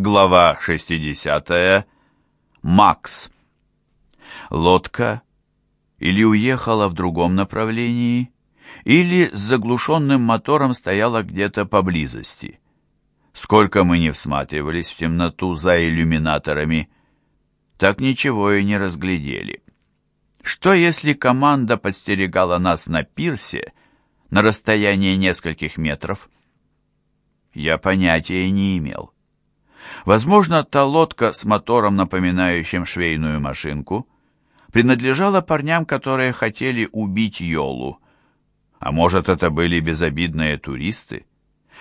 Глава 60. Макс. Лодка или уехала в другом направлении, или с заглушенным мотором стояла где-то поблизости. Сколько мы не всматривались в темноту за иллюминаторами, так ничего и не разглядели. Что если команда подстерегала нас на пирсе на расстоянии нескольких метров? Я понятия не имел. Возможно, та лодка с мотором, напоминающим швейную машинку, принадлежала парням, которые хотели убить Йолу. А может, это были безобидные туристы?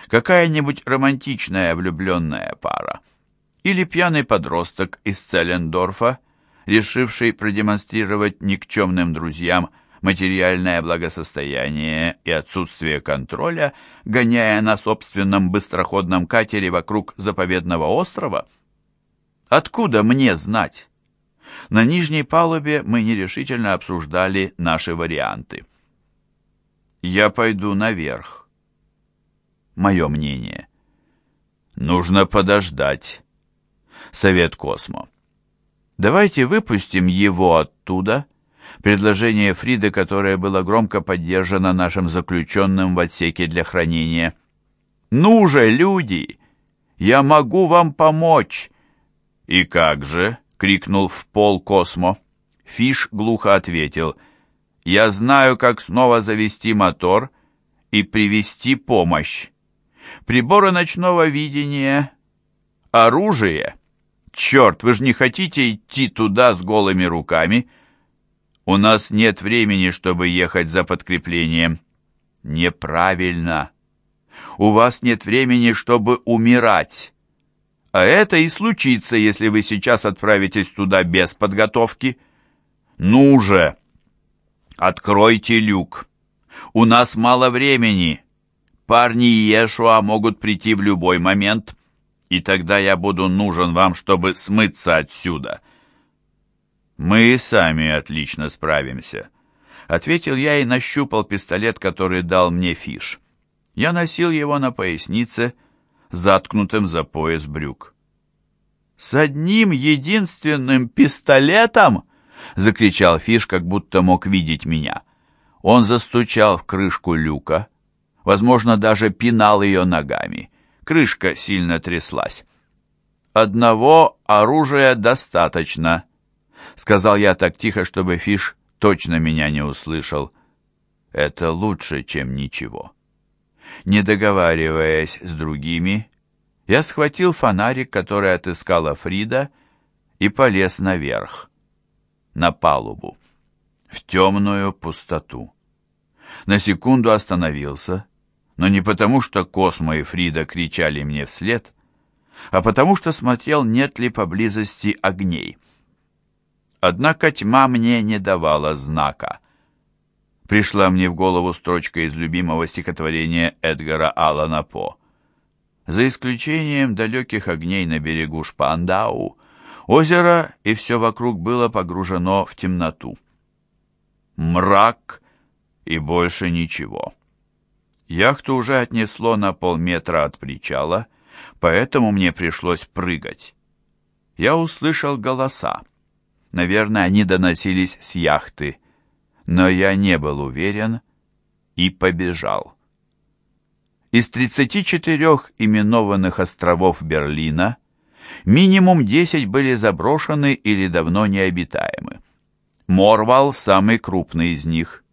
Какая-нибудь романтичная влюбленная пара? Или пьяный подросток из Целлендорфа, решивший продемонстрировать никчемным друзьям – материальное благосостояние и отсутствие контроля, гоняя на собственном быстроходном катере вокруг заповедного острова? Откуда мне знать? На нижней палубе мы нерешительно обсуждали наши варианты. Я пойду наверх. Мое мнение. Нужно подождать. Совет Космо. Давайте выпустим его оттуда предложение Фриды, которое было громко поддержано нашим заключенным в отсеке для хранения. «Ну же, люди! Я могу вам помочь!» «И как же?» — крикнул в пол Космо. Фиш глухо ответил. «Я знаю, как снова завести мотор и привести помощь. Приборы ночного видения, оружие. Черт, вы же не хотите идти туда с голыми руками?» У нас нет времени, чтобы ехать за подкреплением. Неправильно. У вас нет времени, чтобы умирать. А это и случится, если вы сейчас отправитесь туда без подготовки. Ну же! Откройте люк. У нас мало времени. Парни Иешуа могут прийти в любой момент, и тогда я буду нужен вам, чтобы смыться отсюда. «Мы и сами отлично справимся», — ответил я и нащупал пистолет, который дал мне Фиш. Я носил его на пояснице, заткнутым за пояс брюк. «С одним единственным пистолетом?» — закричал Фиш, как будто мог видеть меня. Он застучал в крышку люка, возможно, даже пинал ее ногами. Крышка сильно тряслась. «Одного оружия достаточно», Сказал я так тихо, чтобы Фиш точно меня не услышал. Это лучше, чем ничего. Не договариваясь с другими, я схватил фонарик, который отыскала Фрида, и полез наверх, на палубу, в темную пустоту. На секунду остановился, но не потому, что Космо и Фрида кричали мне вслед, а потому что смотрел, нет ли поблизости огней. Однако тьма мне не давала знака. Пришла мне в голову строчка из любимого стихотворения Эдгара Аллана По. За исключением далеких огней на берегу Шпандау, озеро и все вокруг было погружено в темноту. Мрак и больше ничего. Яхту уже отнесло на полметра от причала, поэтому мне пришлось прыгать. Я услышал голоса. Наверное, они доносились с яхты, но я не был уверен и побежал. Из 34 именованных островов Берлина минимум 10 были заброшены или давно необитаемы. Морвал – самый крупный из них.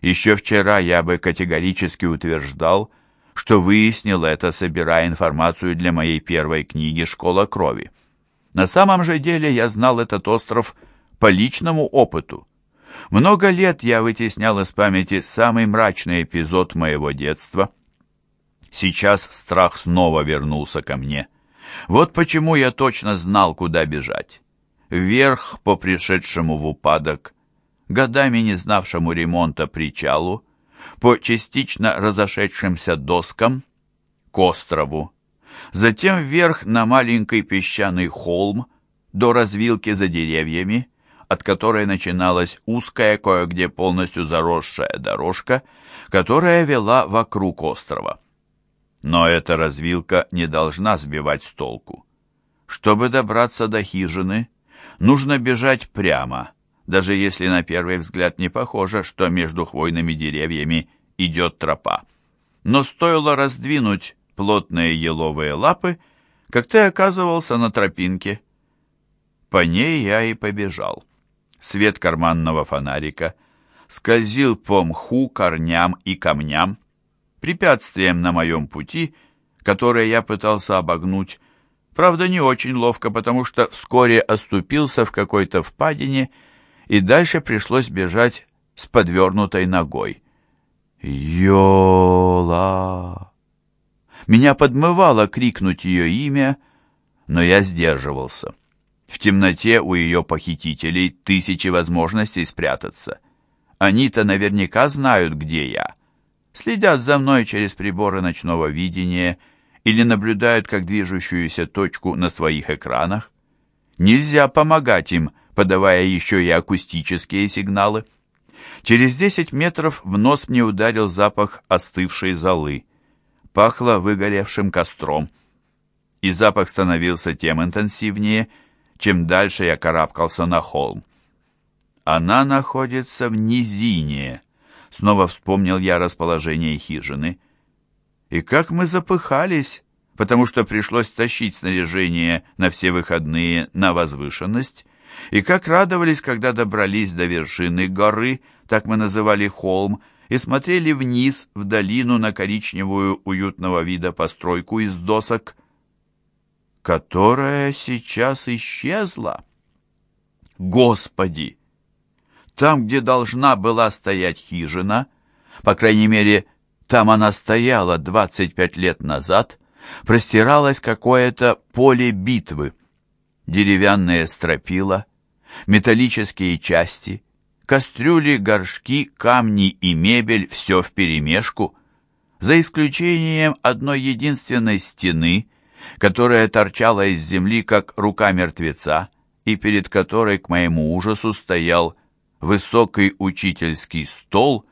Еще вчера я бы категорически утверждал, что выяснил это, собирая информацию для моей первой книги «Школа крови». На самом же деле я знал этот остров по личному опыту. Много лет я вытеснял из памяти самый мрачный эпизод моего детства. Сейчас страх снова вернулся ко мне. Вот почему я точно знал, куда бежать. Вверх по пришедшему в упадок, годами не знавшему ремонта причалу, по частично разошедшимся доскам, к острову затем вверх на маленький песчаный холм до развилки за деревьями, от которой начиналась узкая, кое-где полностью заросшая дорожка, которая вела вокруг острова. Но эта развилка не должна сбивать с толку. Чтобы добраться до хижины, нужно бежать прямо, даже если на первый взгляд не похоже, что между хвойными деревьями идет тропа. Но стоило раздвинуть плотные еловые лапы, как ты оказывался на тропинке. По ней я и побежал. Свет карманного фонарика скользил по мху, корням и камням, препятствием на моем пути, которое я пытался обогнуть, правда, не очень ловко, потому что вскоре оступился в какой-то впадине, и дальше пришлось бежать с подвернутой ногой. «Йола!» Меня подмывало крикнуть ее имя, но я сдерживался. В темноте у ее похитителей тысячи возможностей спрятаться. Они-то наверняка знают, где я. Следят за мной через приборы ночного видения или наблюдают как движущуюся точку на своих экранах. Нельзя помогать им, подавая еще и акустические сигналы. Через десять метров в нос мне ударил запах остывшей золы. Пахло выгоревшим костром. И запах становился тем интенсивнее, чем дальше я карабкался на холм. Она находится в низине. Снова вспомнил я расположение хижины. И как мы запыхались, потому что пришлось тащить снаряжение на все выходные на возвышенность, и как радовались, когда добрались до вершины горы, так мы называли холм, и смотрели вниз, в долину, на коричневую уютного вида постройку из досок, которая сейчас исчезла. Господи! Там, где должна была стоять хижина, по крайней мере, там она стояла 25 лет назад, простиралось какое-то поле битвы. Деревянные стропила, металлические части, кастрюли, горшки, камни и мебель — все вперемешку, за исключением одной единственной стены, которая торчала из земли, как рука мертвеца, и перед которой, к моему ужасу, стоял высокий учительский стол,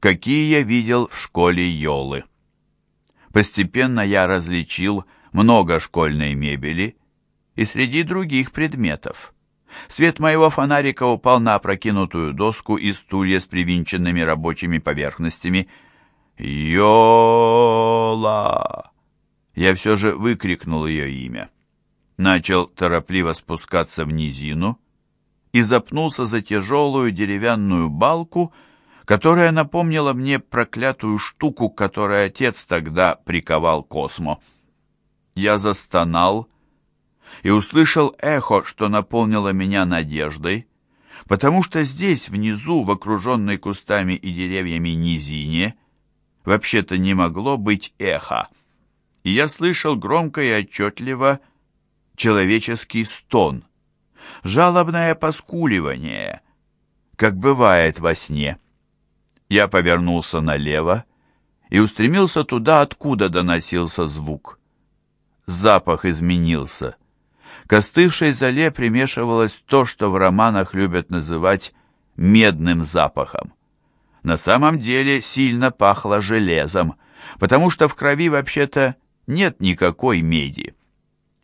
какие я видел в школе Йолы. Постепенно я различил много школьной мебели и среди других предметов. Свет моего фонарика упал на опрокинутую доску и стулья с привинченными рабочими поверхностями. «Йола!» Я все же выкрикнул ее имя. Начал торопливо спускаться в низину и запнулся за тяжелую деревянную балку, которая напомнила мне проклятую штуку, которой отец тогда приковал Космо. Я застонал и услышал эхо, что наполнило меня надеждой, потому что здесь, внизу, в окруженной кустами и деревьями низине, вообще-то не могло быть эха, и я слышал громко и отчетливо человеческий стон, жалобное поскуливание, как бывает во сне. Я повернулся налево и устремился туда, откуда доносился звук. Запах изменился. К остывшей зале примешивалось то, что в романах любят называть медным запахом. На самом деле сильно пахло железом, потому что в крови вообще-то нет никакой меди.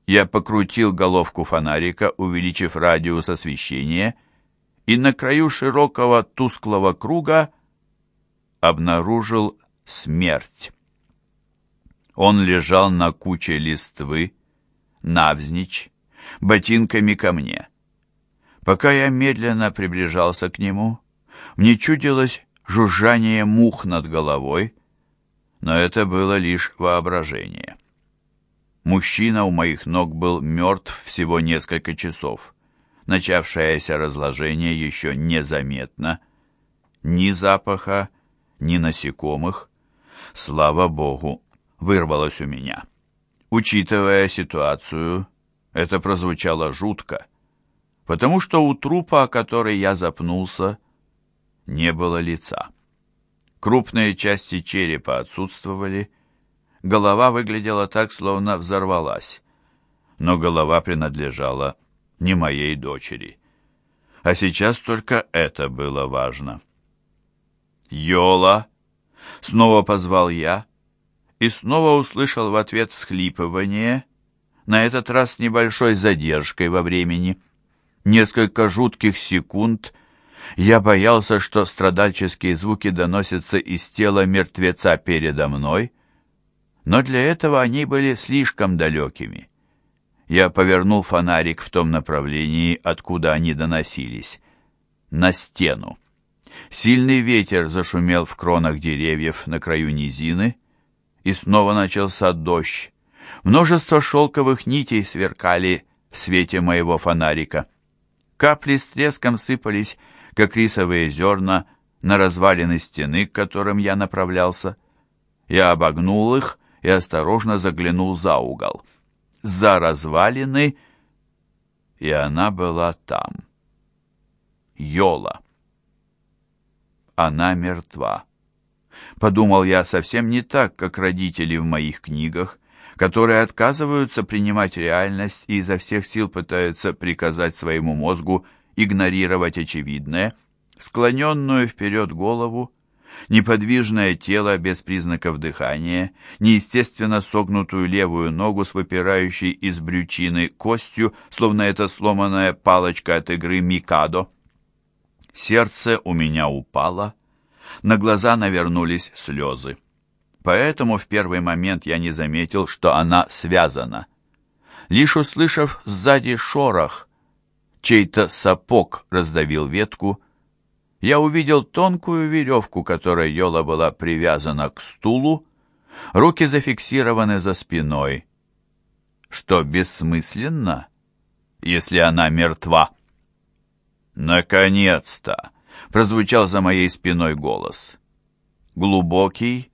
Я покрутил головку фонарика, увеличив радиус освещения, и на краю широкого тусклого круга обнаружил смерть. Он лежал на куче листвы, навзничь, ботинками ко мне. Пока я медленно приближался к нему, мне чудилось жужжание мух над головой, но это было лишь воображение. Мужчина у моих ног был мертв всего несколько часов. Начавшееся разложение еще незаметно. Ни запаха, ни насекомых. Слава богу, вырвалось у меня. Учитывая ситуацию, это прозвучало жутко, потому что у трупа, о который я запнулся, не было лица. Крупные части черепа отсутствовали, голова выглядела так, словно взорвалась. Но голова принадлежала не моей дочери. А сейчас только это было важно. «Йола!» — снова позвал я, и снова услышал в ответ всхлипывание — на этот раз с небольшой задержкой во времени. Несколько жутких секунд я боялся, что страдальческие звуки доносятся из тела мертвеца передо мной, но для этого они были слишком далекими. Я повернул фонарик в том направлении, откуда они доносились, на стену. Сильный ветер зашумел в кронах деревьев на краю низины, и снова начался дождь. Множество шелковых нитей сверкали в свете моего фонарика. Капли с треском сыпались, как рисовые зерна, на развалины стены, к которым я направлялся. Я обогнул их и осторожно заглянул за угол. За развалины, и она была там. Йола. Она мертва. Подумал я совсем не так, как родители в моих книгах, которые отказываются принимать реальность и изо всех сил пытаются приказать своему мозгу игнорировать очевидное, склоненную вперед голову, неподвижное тело без признаков дыхания, неестественно согнутую левую ногу с выпирающей из брючины костью, словно это сломанная палочка от игры Микадо. Сердце у меня упало, на глаза навернулись слезы. Поэтому в первый момент я не заметил, что она связана. Лишь услышав сзади шорох, чей-то сапог раздавил ветку, я увидел тонкую веревку, которой Йола была привязана к стулу, руки зафиксированы за спиной, что бессмысленно, если она мертва. «Наконец-то!» — прозвучал за моей спиной голос. Глубокий,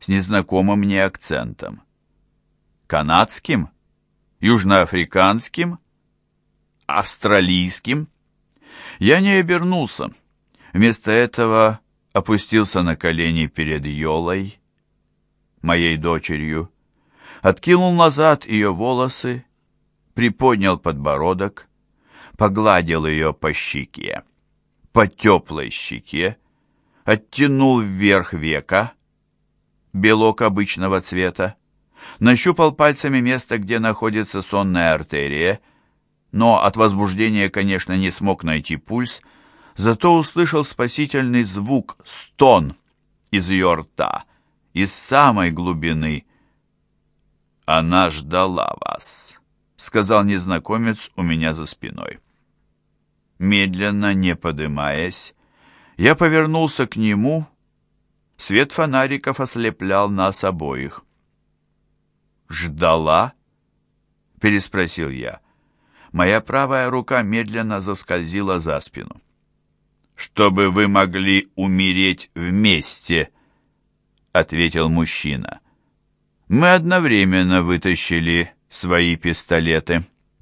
с незнакомым мне акцентом. Канадским? Южноафриканским? Австралийским? Я не обернулся. Вместо этого опустился на колени перед Йолой, моей дочерью, откинул назад ее волосы, приподнял подбородок, погладил ее по щеке, по теплой щеке, оттянул вверх века, белок обычного цвета, нащупал пальцами место, где находится сонная артерия, но от возбуждения, конечно, не смог найти пульс, зато услышал спасительный звук «стон» из ее рта, из самой глубины. «Она ждала вас», — сказал незнакомец у меня за спиной. Медленно, не подымаясь, я повернулся к нему. Свет фонариков ослеплял нас обоих. «Ждала?» — переспросил я. Моя правая рука медленно заскользила за спину. «Чтобы вы могли умереть вместе», — ответил мужчина. Мы одновременно вытащили свои пистолеты.